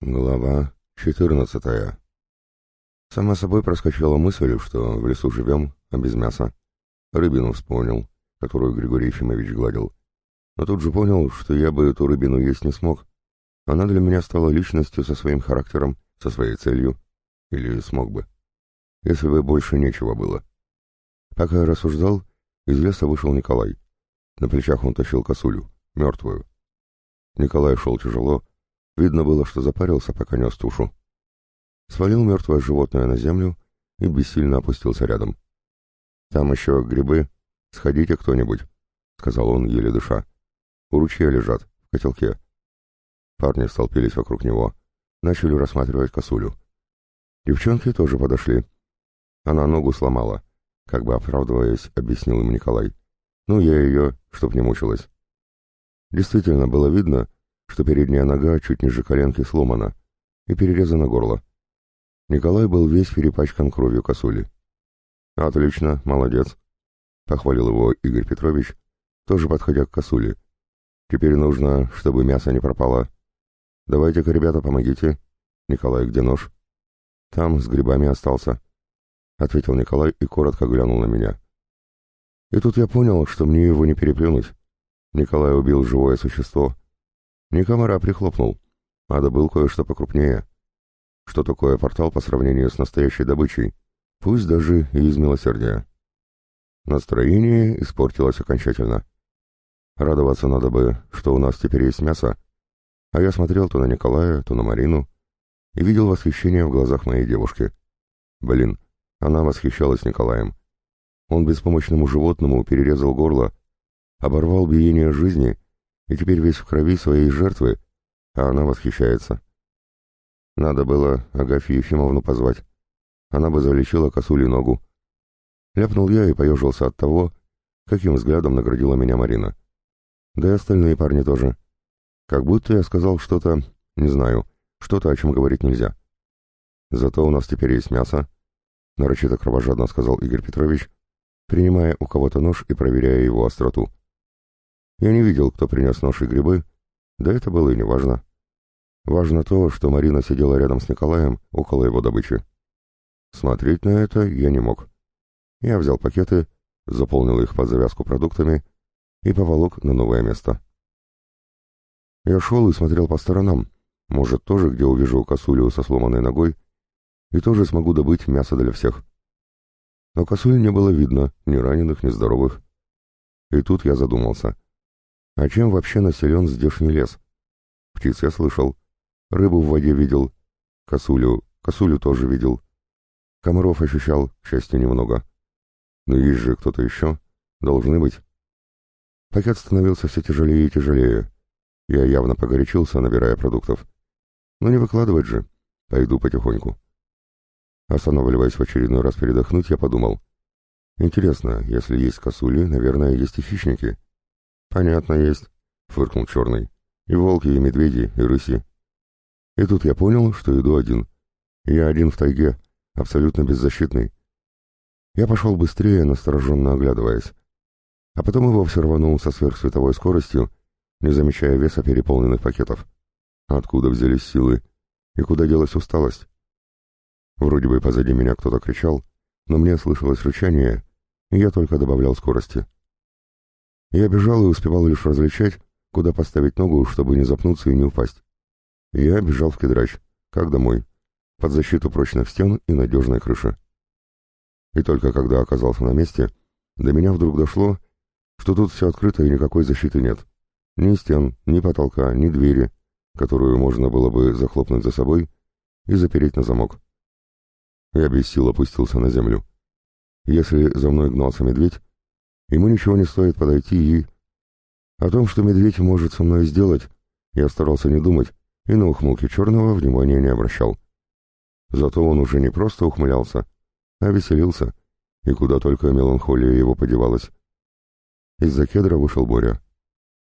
Глава 14. Сама собой проскочила мысль, что в лесу живем, а без мяса. Рыбину вспомнил, которую Григорий Ефимович гладил. Но тут же понял, что я бы эту рыбину есть не смог. Она для меня стала личностью со своим характером, со своей целью. Или смог бы. Если бы больше нечего было. Пока я рассуждал, из леса вышел Николай. На плечах он тащил косулю, мертвую. Николай шел тяжело, Видно было, что запарился, пока нес тушу. Свалил мертвое животное на землю и бессильно опустился рядом. «Там еще грибы. Сходите кто-нибудь», — сказал он, еле дыша. «У ручья лежат, в котелке». Парни столпились вокруг него, начали рассматривать косулю. Девчонки тоже подошли. Она ногу сломала, как бы оправдываясь, объяснил им Николай. Ну, я ее, чтоб не мучилась. Действительно было видно, что передняя нога чуть ниже коленки сломана и перерезано горло. Николай был весь перепачкан кровью косули. «Отлично, молодец», — похвалил его Игорь Петрович, тоже подходя к косуле. «Теперь нужно, чтобы мясо не пропало. Давайте-ка, ребята, помогите. Николай, где нож?» «Там, с грибами остался», — ответил Николай и коротко глянул на меня. И тут я понял, что мне его не переплюнуть. Николай убил живое существо, не комара прихлопнул. Надо был кое-что покрупнее. Что такое портал по сравнению с настоящей добычей? Пусть даже и из милосердия. Настроение испортилось окончательно. Радоваться надо бы, что у нас теперь есть мясо. А я смотрел то на Николая, то на Марину и видел восхищение в глазах моей девушки. Блин, она восхищалась Николаем. Он беспомощному животному перерезал горло, оборвал биение жизни и теперь весь в крови своей жертвы, а она восхищается. Надо было Агафью Ефимовну позвать. Она бы залечила косули ногу. Ляпнул я и поежился от того, каким взглядом наградила меня Марина. Да и остальные парни тоже. Как будто я сказал что-то, не знаю, что-то, о чем говорить нельзя. Зато у нас теперь есть мясо, нарочито кровожадно сказал Игорь Петрович, принимая у кого-то нож и проверяя его остроту. Я не видел, кто принес нож и грибы, да это было и не важно. Важно то, что Марина сидела рядом с Николаем, около его добычи. Смотреть на это я не мог. Я взял пакеты, заполнил их под завязку продуктами и поволок на новое место. Я шел и смотрел по сторонам, может, тоже где увижу косулю со сломанной ногой, и тоже смогу добыть мясо для всех. Но косуль не было видно, ни раненых, ни здоровых. И тут я задумался — а чем вообще населен здешний лес? Птиц я слышал, рыбу в воде видел, косулю, косулю тоже видел. Комаров ощущал, к счастью, немного. Но есть же кто-то еще, должны быть. Пакет становился все тяжелее и тяжелее. Я явно погорячился, набирая продуктов. Но не выкладывать же, пойду потихоньку. Останавливаясь в очередной раз передохнуть, я подумал. Интересно, если есть косули, наверное, есть и хищники. «Понятно, есть», — фыркнул Черный. «И волки, и медведи, и рыси». И тут я понял, что иду один. Я один в тайге, абсолютно беззащитный. Я пошел быстрее, настороженно оглядываясь. А потом и вовсе рванул со сверхсветовой скоростью, не замечая веса переполненных пакетов. Откуда взялись силы? И куда делась усталость? Вроде бы позади меня кто-то кричал, но мне слышалось рычание, и я только добавлял скорости. Я бежал и успевал лишь различать, куда поставить ногу, чтобы не запнуться и не упасть. Я бежал в кедрач, как домой, под защиту прочных стен и надежной крыши. И только когда оказался на месте, до меня вдруг дошло, что тут все открыто и никакой защиты нет. Ни стен, ни потолка, ни двери, которую можно было бы захлопнуть за собой и запереть на замок. Я без сил опустился на землю. Если за мной гнался медведь, Ему ничего не стоит подойти и... О том, что медведь может со мной сделать, я старался не думать и на ухмылке черного внимания не обращал. Зато он уже не просто ухмылялся, а веселился, и куда только меланхолия его подевалась. Из-за кедра вышел Боря.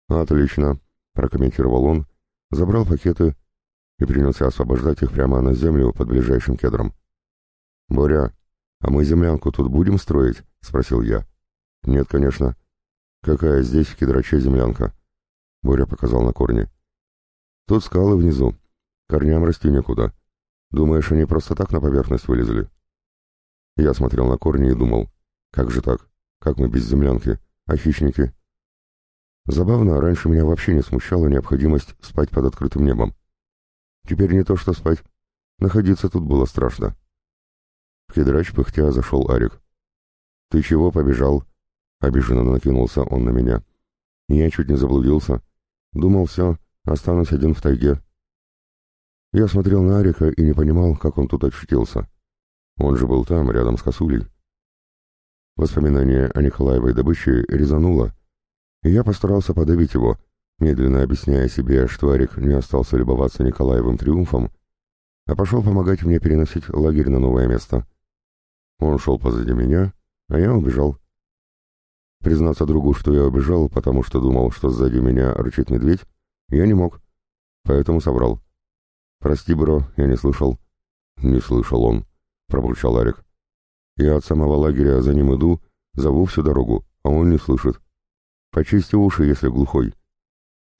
«Отлично», — прокомментировал он, забрал пакеты и принялся освобождать их прямо на землю под ближайшим кедром. «Боря, а мы землянку тут будем строить?» — спросил я. «Нет, конечно. Какая здесь в кедраче землянка?» Боря показал на корни. «Тут скалы внизу. Корням расти некуда. Думаешь, они просто так на поверхность вылезли? Я смотрел на корни и думал, как же так? Как мы без землянки? А хищники? Забавно, раньше меня вообще не смущала необходимость спать под открытым небом. Теперь не то что спать. Находиться тут было страшно. В кедрач пыхтя зашел Арик. «Ты чего побежал?» Обиженно накинулся он на меня. Я чуть не заблудился. Думал, все, останусь один в тайге. Я смотрел на Арика и не понимал, как он тут очутился. Он же был там, рядом с косулей. Воспоминание о Николаевой добыче резануло, и я постарался подавить его, медленно объясняя себе, что Арик не остался любоваться Николаевым триумфом, а пошел помогать мне переносить лагерь на новое место. Он шел позади меня, а я убежал. Признаться другу, что я убежал, потому что думал, что сзади меня рычит медведь, я не мог, поэтому соврал. «Прости, бро, я не слышал». «Не слышал он», — пробурчал Арик. «Я от самого лагеря за ним иду, зову всю дорогу, а он не слышит. Почисти уши, если глухой».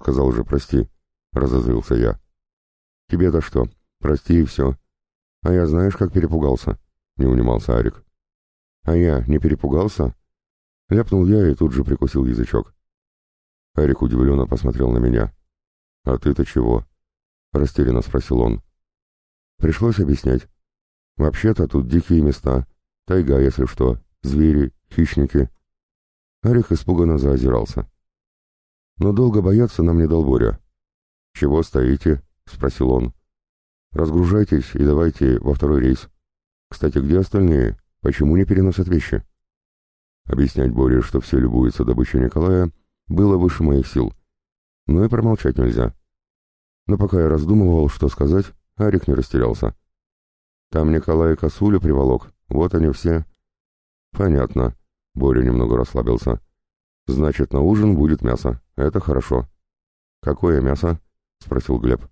«Сказал же, прости», — разозлился я. «Тебе-то что? Прости и все. А я знаешь, как перепугался?» — не унимался Арик. «А я не перепугался?» Ляпнул я и тут же прикусил язычок. Арик удивленно посмотрел на меня. «А ты-то чего?» — растерянно спросил он. Пришлось объяснять. «Вообще-то тут дикие места, тайга, если что, звери, хищники». Арик испуганно заозирался. Но долго бояться нам не дал Боря. «Чего стоите?» — спросил он. «Разгружайтесь и давайте во второй рейс. Кстати, где остальные? Почему не переносят вещи?» Объяснять Боре, что все любуются добычей Николая, было выше моих сил. Но и промолчать нельзя. Но пока я раздумывал, что сказать, Арик не растерялся. «Там Николай косулю приволок, вот они все». «Понятно», — Боря немного расслабился. «Значит, на ужин будет мясо. Это хорошо». «Какое мясо?» — спросил Глеб.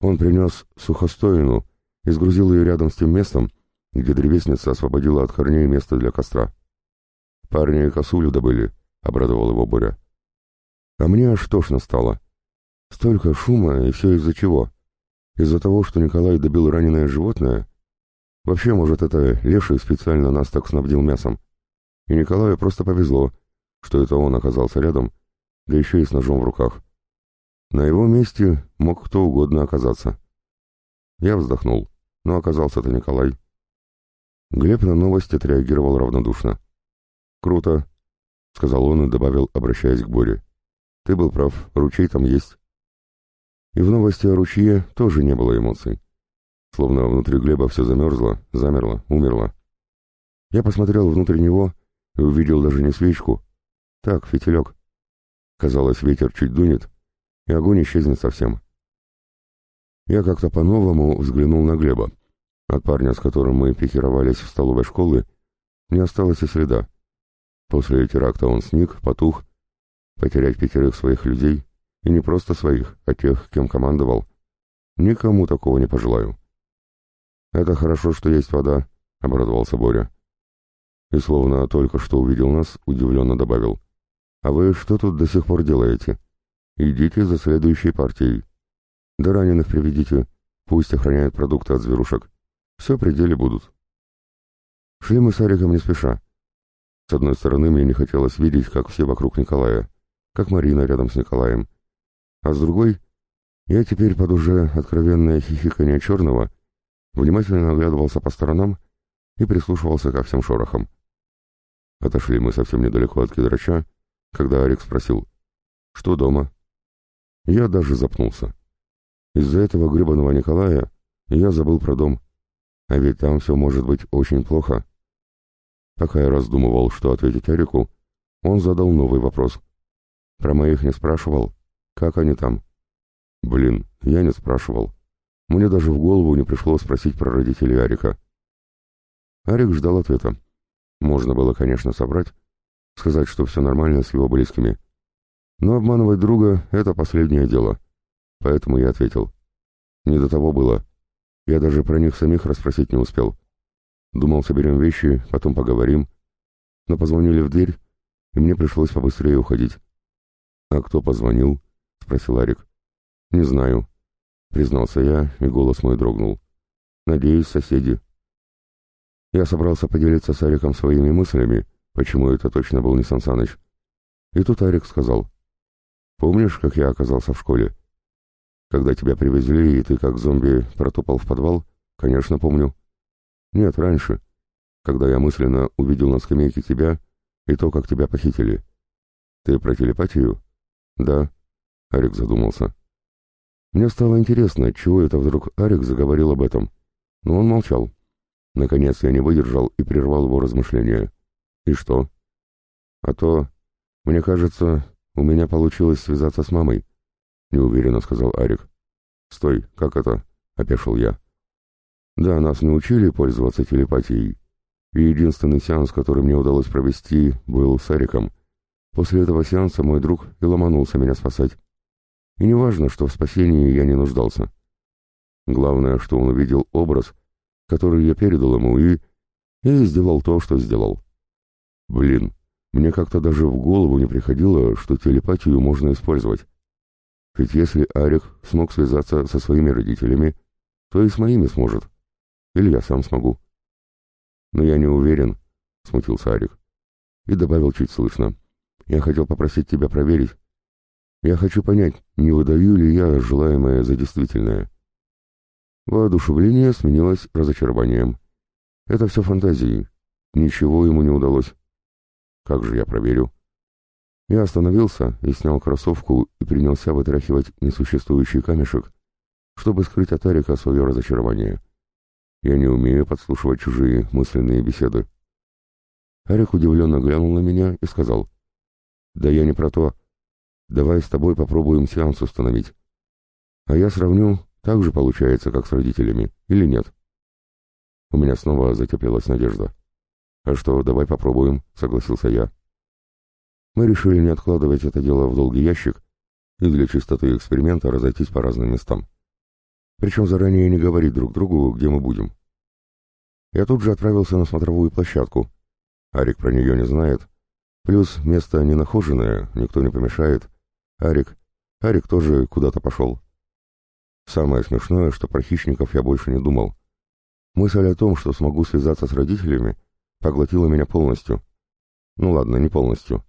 Он принес сухостоину и сгрузил ее рядом с тем местом, где древесница освободила от корней место для костра. «Парни косулю добыли», — обрадовал его Боря. А мне аж тошно стало. Столько шума, и все из-за чего? Из-за того, что Николай добил раненое животное? Вообще, может, это Леший специально нас так снабдил мясом. И Николаю просто повезло, что это он оказался рядом, да еще и с ножом в руках. На его месте мог кто угодно оказаться. Я вздохнул, но оказался-то Николай. Глеб на новость отреагировал равнодушно. «Круто», — сказал он и добавил, обращаясь к Боре. «Ты был прав, ручей там есть». И в новости о ручье тоже не было эмоций. Словно внутри Глеба все замерзло, замерло, умерло. Я посмотрел внутрь него и увидел даже не свечку. Так, фитилек. Казалось, ветер чуть дунет, и огонь исчезнет совсем. Я как-то по-новому взглянул на Глеба. От парня, с которым мы пикировались в столовой школы, не осталось и следа. После теракта он сник, потух. Потерять пятерых своих людей, и не просто своих, а тех, кем командовал, никому такого не пожелаю. «Это хорошо, что есть вода», — обрадовался Боря. И словно только что увидел нас, удивленно добавил. «А вы что тут до сих пор делаете? Идите за следующей партией. Да раненых приведите, пусть охраняют продукты от зверушек. Все при деле будут». Шли мы с Ариком не спеша. С одной стороны, мне не хотелось видеть, как все вокруг Николая, как Марина рядом с Николаем. А с другой, я теперь под уже откровенное хихиканье черного внимательно оглядывался по сторонам и прислушивался ко всем шорохам. Отошли мы совсем недалеко от кедрача, когда Арик спросил, что дома? Я даже запнулся. Из-за этого гребаного Николая я забыл про дом. А ведь там все может быть очень плохо. Пока я раздумывал, что ответить Эрику, он задал новый вопрос. Про моих не спрашивал. Как они там? Блин, я не спрашивал. Мне даже в голову не пришло спросить про родителей Арика. Арик ждал ответа. Можно было, конечно, собрать, сказать, что все нормально с его близкими. Но обманывать друга — это последнее дело. Поэтому я ответил. Не до того было. Я даже про них самих расспросить не успел. Думал, соберем вещи, потом поговорим. Но позвонили в дверь, и мне пришлось побыстрее уходить. «А кто позвонил?» — спросил Арик. «Не знаю. признался я, и голос мой дрогнул. «Надеюсь, соседи». Я собрался поделиться с Ариком своими мыслями, почему это точно был не Сан Саныч. И тут Арик сказал. «Помнишь, как я оказался в школе? Когда тебя привезли, и ты как зомби протопал в подвал? Конечно, помню. Нет, раньше, когда я мысленно увидел на скамейке тебя и то, как тебя похитили. Ты про телепатию? Да. Арик задумался. Мне стало интересно, чего это вдруг Арик заговорил об этом. Но он молчал. Наконец я не выдержал и прервал его размышления. И что? А то, мне кажется, у меня получилось связаться с мамой, неуверенно сказал Арик. Стой, как это? опешил я. Да, нас не учили пользоваться телепатией. И единственный сеанс, который мне удалось провести, был с Ариком. После этого сеанса мой друг и ломанулся меня спасать. И неважно, что в спасении я не нуждался. Главное, что он увидел образ, который я передал ему, и... и сделал то, что сделал. Блин, мне как-то даже в голову не приходило, что телепатию можно использовать. Ведь если Арик смог связаться со своими родителями, то и с моими сможет. Или я сам смогу. Но я не уверен, — смутился Арик. И добавил чуть слышно. Я хотел попросить тебя проверить, я хочу понять, не выдаю ли я желаемое за действительное. Воодушевление сменилось разочарованием. Это все фантазии. Ничего ему не удалось. Как же я проверю? Я остановился и снял кроссовку и принялся вытряхивать несуществующий камешек, чтобы скрыть от Арика свое разочарование. Я не умею подслушивать чужие мысленные беседы. Арик удивленно глянул на меня и сказал, «Да я не про то. Давай с тобой попробуем сеанс установить. А я сравню, так же получается, как с родителями, или нет. У меня снова затеплилась надежда. А что, давай попробуем, согласился я. Мы решили не откладывать это дело в долгий ящик и для чистоты эксперимента разойтись по разным местам. Причем заранее не говорить друг другу, где мы будем. Я тут же отправился на смотровую площадку. Арик про нее не знает. Плюс место ненахоженное, никто не помешает. Арик. Арик тоже куда-то пошел. Самое смешное, что про хищников я больше не думал. Мысль о том, что смогу связаться с родителями, поглотила меня полностью. Ну ладно, не полностью.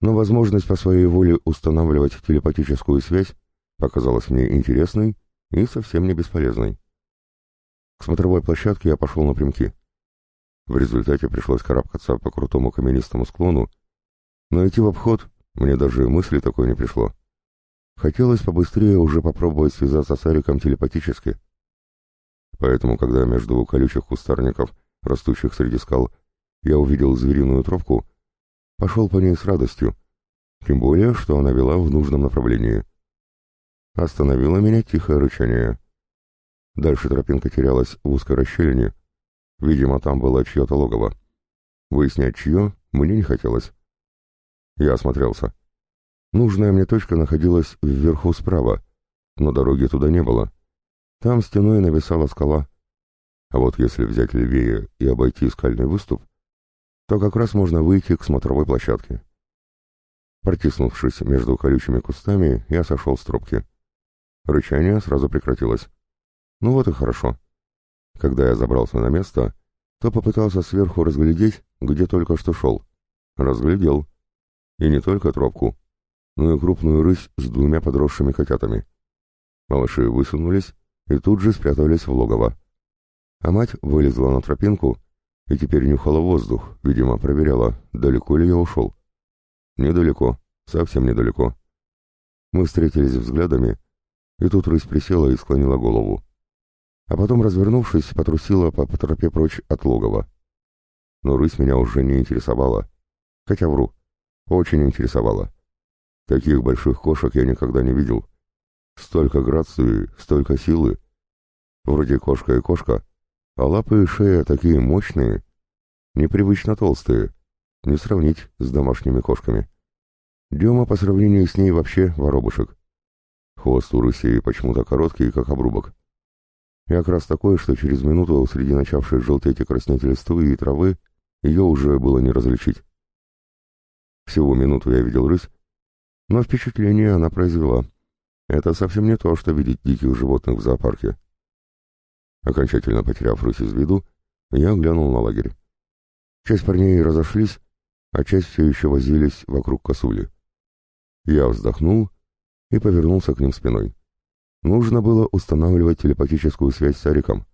Но возможность по своей воле устанавливать телепатическую связь показалась мне интересной и совсем не бесполезной. К смотровой площадке я пошел напрямки. В результате пришлось карабкаться по крутому каменистому склону, но идти в обход мне даже мысли такой не пришло. Хотелось побыстрее уже попробовать связаться с Ариком телепатически. Поэтому, когда между колючих кустарников, растущих среди скал, я увидел звериную тропку, пошел по ней с радостью, тем более, что она вела в нужном направлении. Остановило меня тихое рычание. Дальше тропинка терялась в узкой расщелине. Видимо, там было чье-то логово. Выяснять, чье, мне не хотелось. Я осмотрелся. Нужная мне точка находилась вверху справа, но дороги туда не было. Там стеной нависала скала. А вот если взять левее и обойти скальный выступ, то как раз можно выйти к смотровой площадке. Протиснувшись между колючими кустами, я сошел с тропки. Рычание сразу прекратилось. Ну вот и хорошо. Когда я забрался на место, то попытался сверху разглядеть, где только что шел. Разглядел. И не только тропку, но и крупную рысь с двумя подросшими котятами. Малыши высунулись и тут же спрятались в логово. А мать вылезла на тропинку и теперь нюхала воздух, видимо, проверяла, далеко ли я ушел. Недалеко, совсем недалеко. Мы встретились взглядами, и тут рысь присела и склонила голову. А потом, развернувшись, потрусила по, тропе прочь от логова. Но рысь меня уже не интересовала. Хотя вру. Очень интересовало. Таких больших кошек я никогда не видел. Столько грации, столько силы. Вроде кошка и кошка, а лапы и шея такие мощные, непривычно толстые, не сравнить с домашними кошками. Дема по сравнению с ней вообще воробушек. Хвост у рыси почему-то короткий, как обрубок. И как раз такой, что через минуту среди начавшей желтеть и краснеть листвы и травы ее уже было не различить. Всего минуту я видел рысь, но впечатление она произвела. Это совсем не то, что видеть диких животных в зоопарке. Окончательно потеряв рысь из виду, я глянул на лагерь. Часть парней разошлись, а часть все еще возились вокруг косули. Я вздохнул и повернулся к ним спиной. Нужно было устанавливать телепатическую связь с Ариком.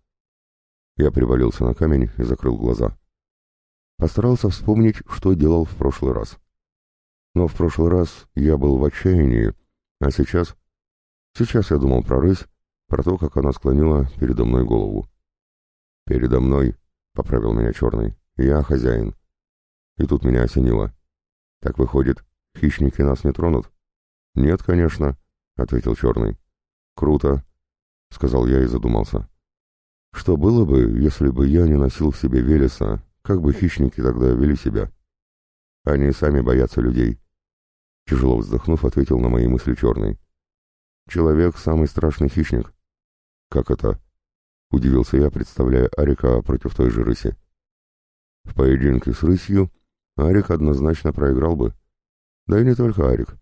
Я привалился на камень и закрыл глаза. Постарался вспомнить, что делал в прошлый раз. Но в прошлый раз я был в отчаянии, а сейчас... Сейчас я думал про рысь, про то, как она склонила передо мной голову. «Передо мной», — поправил меня черный, — «я хозяин». И тут меня осенило. «Так выходит, хищники нас не тронут?» «Нет, конечно», — ответил черный. «Круто», — сказал я и задумался. «Что было бы, если бы я не носил в себе Велеса, как бы хищники тогда вели себя?» «Они сами боятся людей», — тяжело вздохнув, ответил на мои мысли черный. «Человек — самый страшный хищник». «Как это?» — удивился я, представляя Арика против той же рыси. В поединке с рысью Арик однозначно проиграл бы. Да и не только Арик.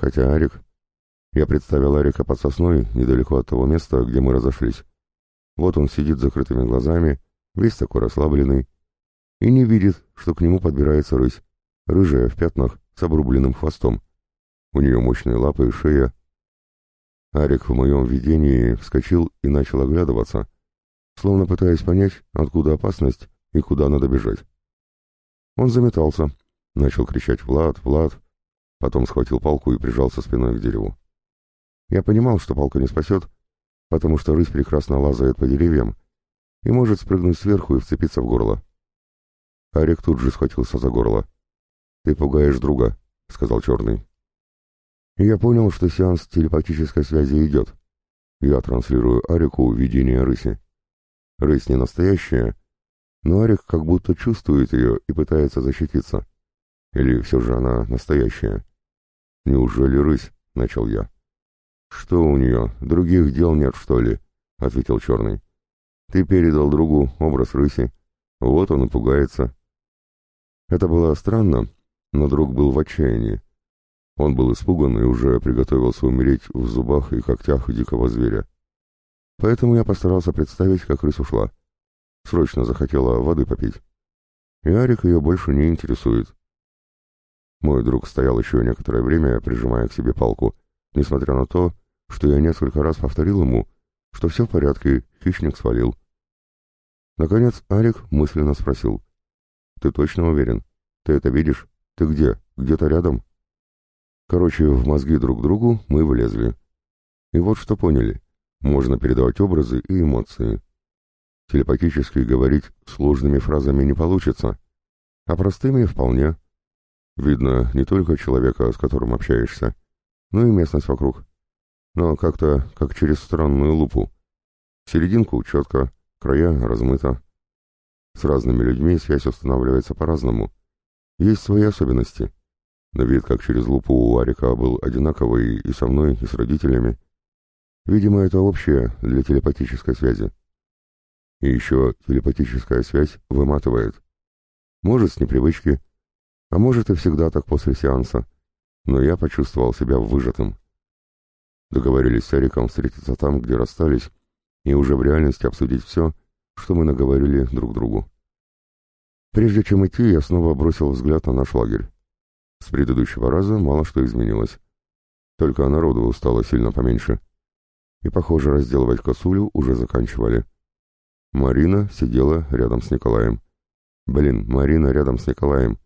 Хотя Арик я представил Арика под сосной, недалеко от того места, где мы разошлись. Вот он сидит с закрытыми глазами, весь такой расслабленный, и не видит, что к нему подбирается рысь, рыжая в пятнах, с обрубленным хвостом. У нее мощные лапы и шея. Арик в моем видении вскочил и начал оглядываться, словно пытаясь понять, откуда опасность и куда надо бежать. Он заметался, начал кричать «Влад! Влад!», потом схватил палку и прижался спиной к дереву. Я понимал, что палка не спасет, потому что рысь прекрасно лазает по деревьям и может спрыгнуть сверху и вцепиться в горло. Арик тут же схватился за горло. «Ты пугаешь друга», — сказал Черный. И я понял, что сеанс телепатической связи идет. Я транслирую Арику видение рыси. Рысь не настоящая, но Арик как будто чувствует ее и пытается защититься. Или все же она настоящая? «Неужели рысь?» — начал я. «Что у нее, других дел нет, что ли?» — ответил Черный. «Ты передал другу образ рыси. Вот он и пугается». Это было странно, но друг был в отчаянии. Он был испуган и уже приготовился умереть в зубах и когтях дикого зверя. Поэтому я постарался представить, как рысь ушла. Срочно захотела воды попить. И Арик ее больше не интересует. Мой друг стоял еще некоторое время, прижимая к себе палку — несмотря на то, что я несколько раз повторил ему, что все в порядке, хищник свалил. Наконец Арик мысленно спросил. «Ты точно уверен? Ты это видишь? Ты где? Где-то рядом?» Короче, в мозги друг другу мы влезли. И вот что поняли. Можно передавать образы и эмоции. Телепатически говорить сложными фразами не получится, а простыми вполне. Видно не только человека, с которым общаешься, ну и местность вокруг. Но как-то как через странную лупу. Серединку четко, края размыто. С разными людьми связь устанавливается по-разному. Есть свои особенности. Но вид как через лупу у Арика был одинаковый и со мной, и с родителями. Видимо, это общее для телепатической связи. И еще телепатическая связь выматывает. Может, с непривычки, а может и всегда так после сеанса но я почувствовал себя выжатым. Договорились с Эриком встретиться там, где расстались, и уже в реальности обсудить все, что мы наговорили друг другу. Прежде чем идти, я снова бросил взгляд на наш лагерь. С предыдущего раза мало что изменилось. Только народу стало сильно поменьше. И, похоже, разделывать косулю уже заканчивали. Марина сидела рядом с Николаем. Блин, Марина рядом с Николаем.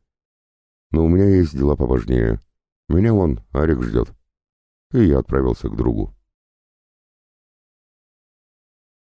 Но у меня есть дела поважнее. Меня вон Арик ждет. И я отправился к другу.